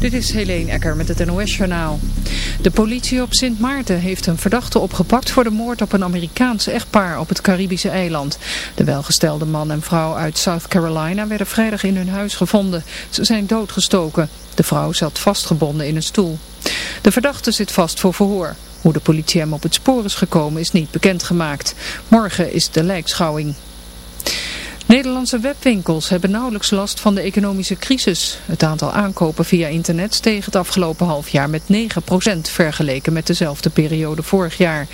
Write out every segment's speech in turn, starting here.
Dit is Helene Ecker met het NOS-journaal. De politie op Sint Maarten heeft een verdachte opgepakt voor de moord op een Amerikaans echtpaar op het Caribische eiland. De welgestelde man en vrouw uit South Carolina werden vrijdag in hun huis gevonden. Ze zijn doodgestoken. De vrouw zat vastgebonden in een stoel. De verdachte zit vast voor verhoor. Hoe de politie hem op het spoor is gekomen is niet bekendgemaakt. Morgen is de lijkschouwing. Nederlandse webwinkels hebben nauwelijks last van de economische crisis. Het aantal aankopen via internet steeg het afgelopen half jaar met 9% vergeleken met dezelfde periode vorig jaar.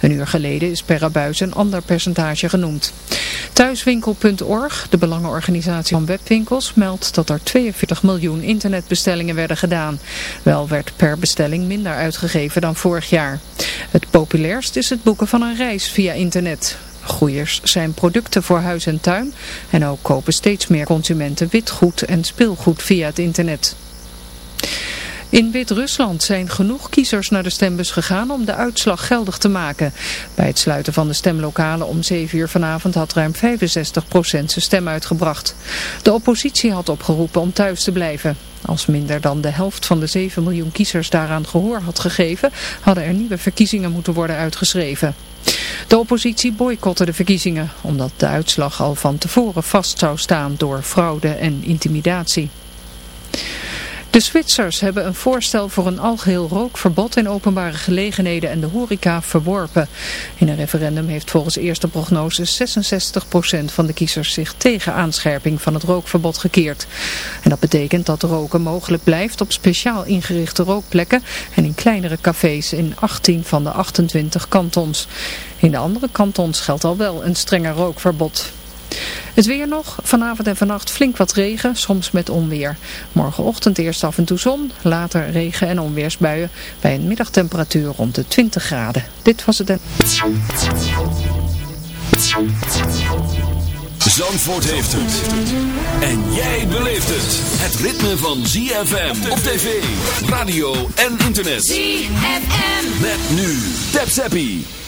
Een uur geleden is per abuis een ander percentage genoemd. Thuiswinkel.org, de belangenorganisatie van webwinkels, meldt dat er 42 miljoen internetbestellingen werden gedaan. Wel werd per bestelling minder uitgegeven dan vorig jaar. Het populairst is het boeken van een reis via internet. Groeiers zijn producten voor huis en tuin en ook kopen steeds meer consumenten witgoed en speelgoed via het internet. In Wit-Rusland zijn genoeg kiezers naar de stembus gegaan om de uitslag geldig te maken. Bij het sluiten van de stemlokalen om 7 uur vanavond had ruim 65% zijn stem uitgebracht. De oppositie had opgeroepen om thuis te blijven. Als minder dan de helft van de 7 miljoen kiezers daaraan gehoor had gegeven, hadden er nieuwe verkiezingen moeten worden uitgeschreven. De oppositie boycotte de verkiezingen, omdat de uitslag al van tevoren vast zou staan door fraude en intimidatie. De Zwitsers hebben een voorstel voor een algeheel rookverbod in openbare gelegenheden en de horeca verworpen. In een referendum heeft volgens eerste prognose 66% van de kiezers zich tegen aanscherping van het rookverbod gekeerd. En dat betekent dat roken mogelijk blijft op speciaal ingerichte rookplekken en in kleinere cafés in 18 van de 28 kantons. In de andere kantons geldt al wel een strenger rookverbod. Het weer nog, vanavond en vannacht flink wat regen, soms met onweer. Morgenochtend eerst af en toe zon, later regen en onweersbuien bij een middagtemperatuur rond de 20 graden. Dit was het en... Zandvoort heeft het. En jij beleeft het. Het ritme van ZFM op tv, radio en internet. ZFM. Met nu. Tap Zappie.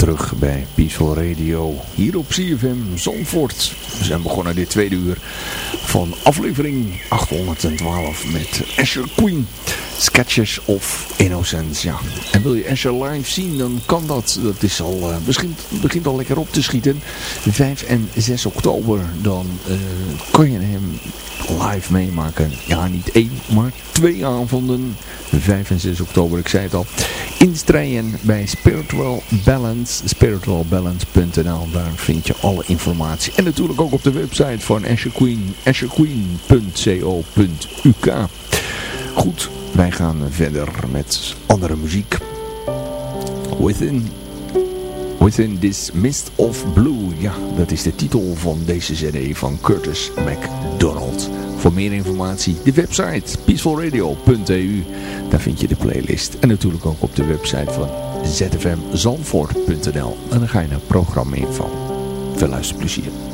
Terug bij Peaceful Radio, hier op CFM Zandvoort. We zijn begonnen dit tweede uur van aflevering 812 met Asher Queen. Sketches of Innocence, ja. En wil je Asher live zien, dan kan dat. Dat is al, uh, begint, begint al lekker op te schieten. 5 en 6 oktober, dan uh, kan je hem live meemaken. Ja, niet één, maar twee avonden. 5 en 6 oktober, ik zei het al. In Strijen bij Spiritual Balance, spiritualbalance.nl. Daar vind je alle informatie. En natuurlijk ook op de website van Asher Queen, asherqueen.co.uk. Goed, wij gaan verder met andere muziek. Within, Within This Mist of Blue. Ja, dat is de titel van deze cd van Curtis MacDonald. Voor meer informatie de website peacefulradio.eu. Daar vind je de playlist. En natuurlijk ook op de website van zfmzandvoort.nl. En dan ga je naar programma info. Veel luisterplezier.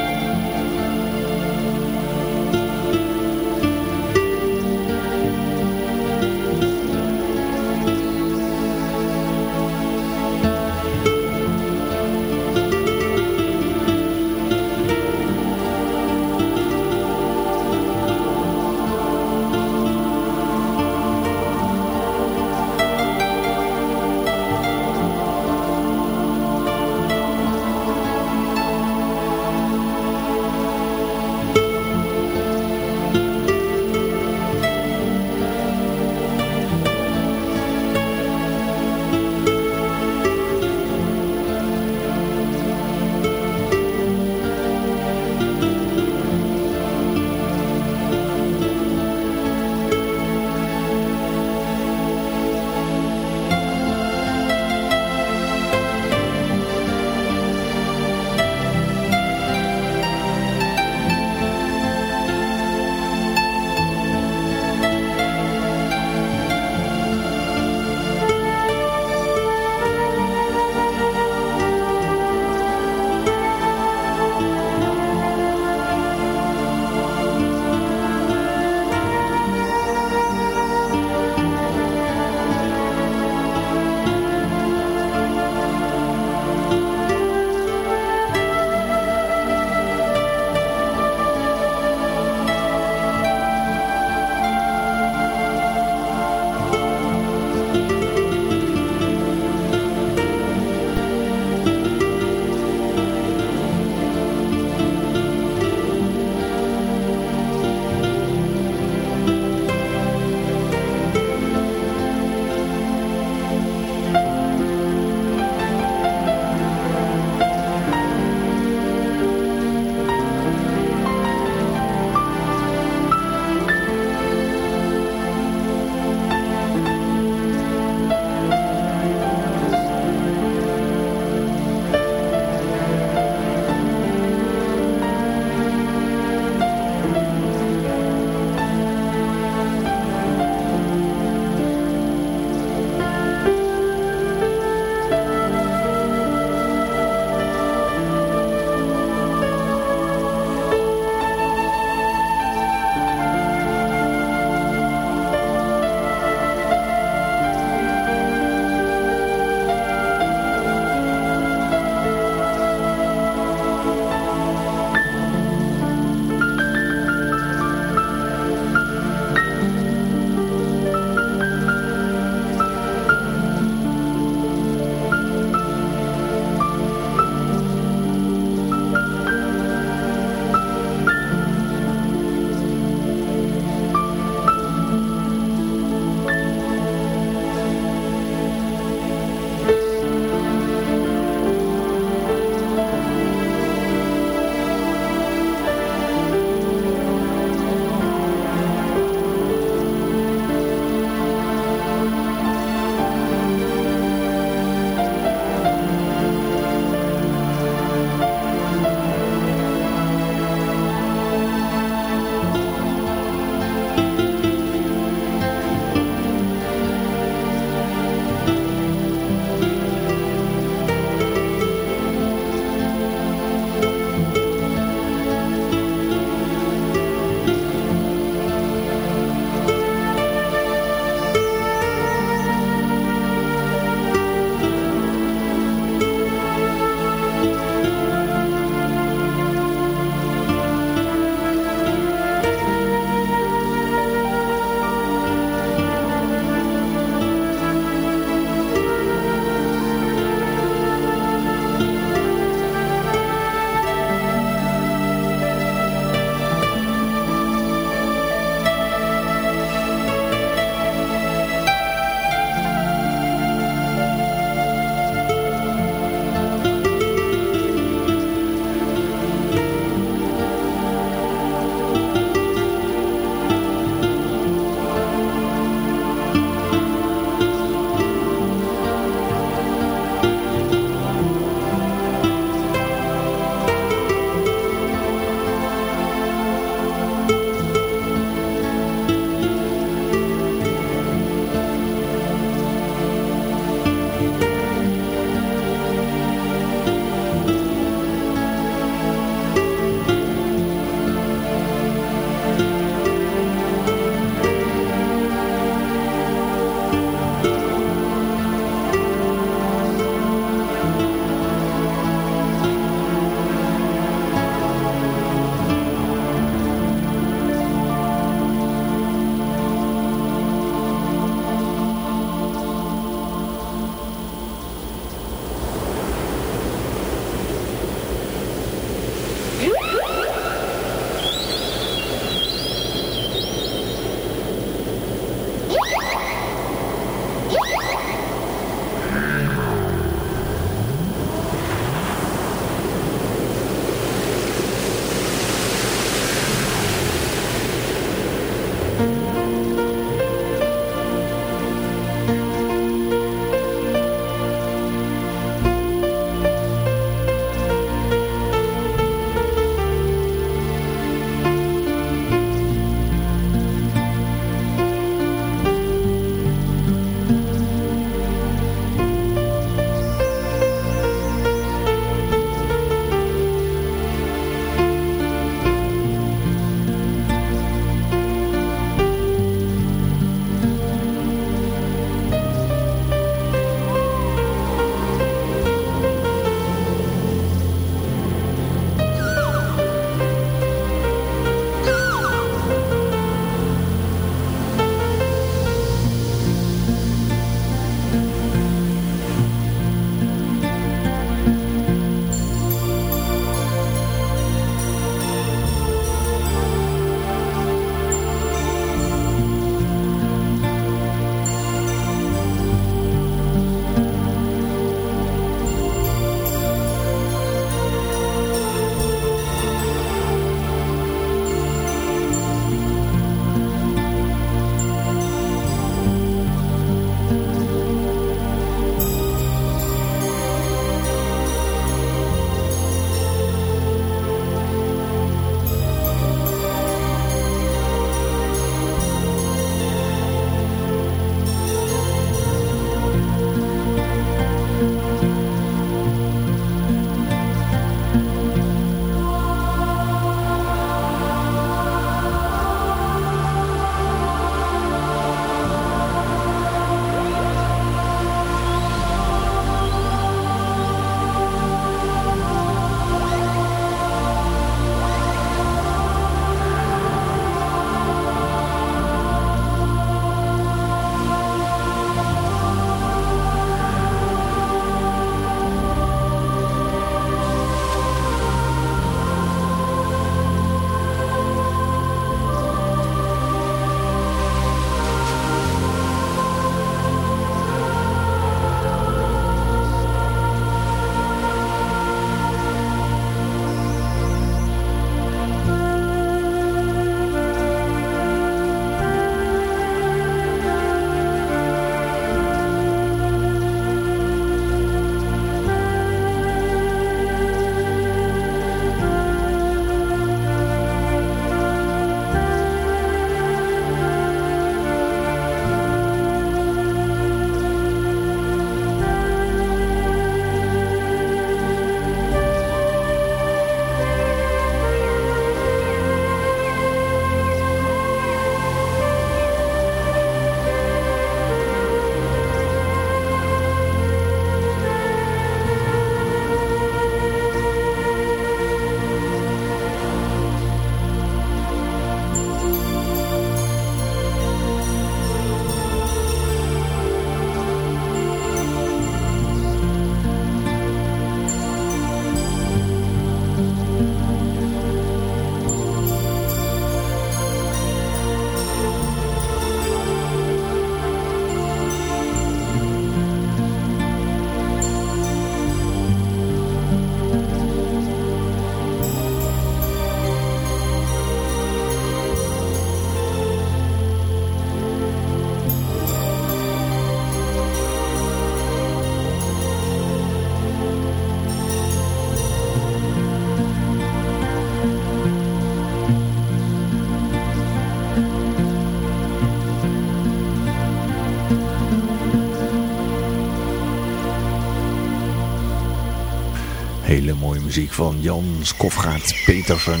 Muziek van Jan Skofgaard Petersen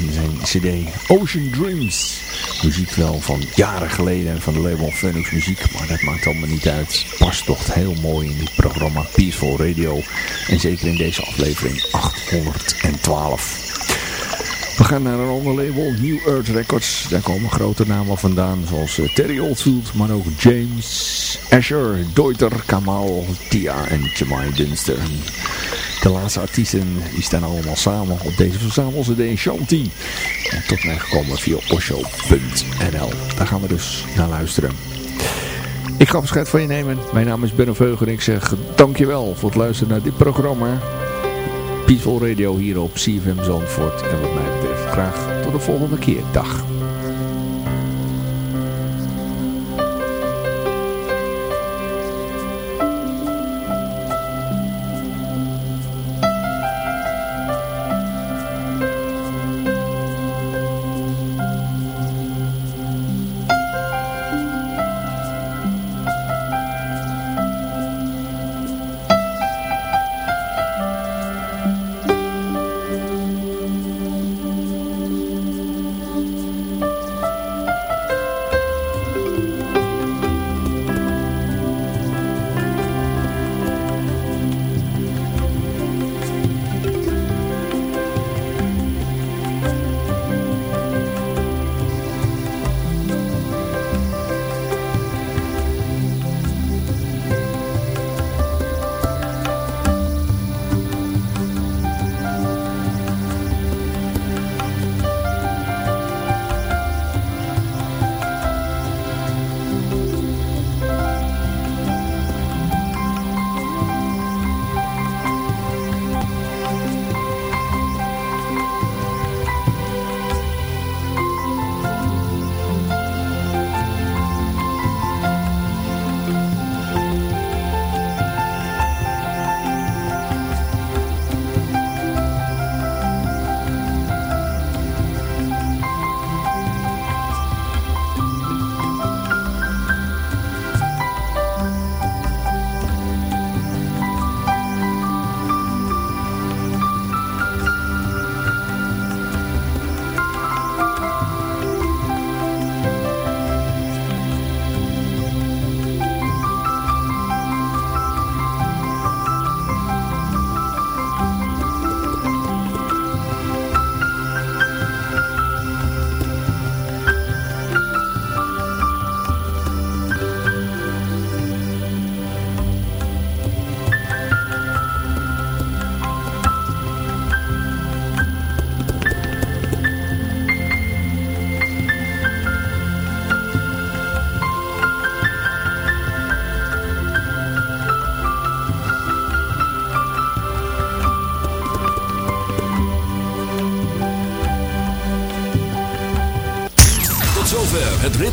in zijn cd Ocean Dreams. Muziek wel van jaren geleden van de label Phoenix Muziek, maar dat maakt allemaal niet uit. Past toch heel mooi in dit programma Peaceful Radio en zeker in deze aflevering 812. We gaan naar een ander label, New Earth Records. Daar komen grote namen vandaan, zoals eh, Terry Oldfield, maar ook James Asher, Deuter, Kamal, Tia en Jamai Dunster. De laatste artiesten die staan allemaal samen op deze verzamel-cd Shanti. En tot mij gekomen via osho.nl. Daar gaan we dus naar luisteren. Ik ga afscheid van je nemen. Mijn naam is Benno Veuger en ik zeg dankjewel voor het luisteren naar dit programma. Peaceful Radio hier op CFM Zandvoort. En wat mij betreft graag tot de volgende keer. Dag.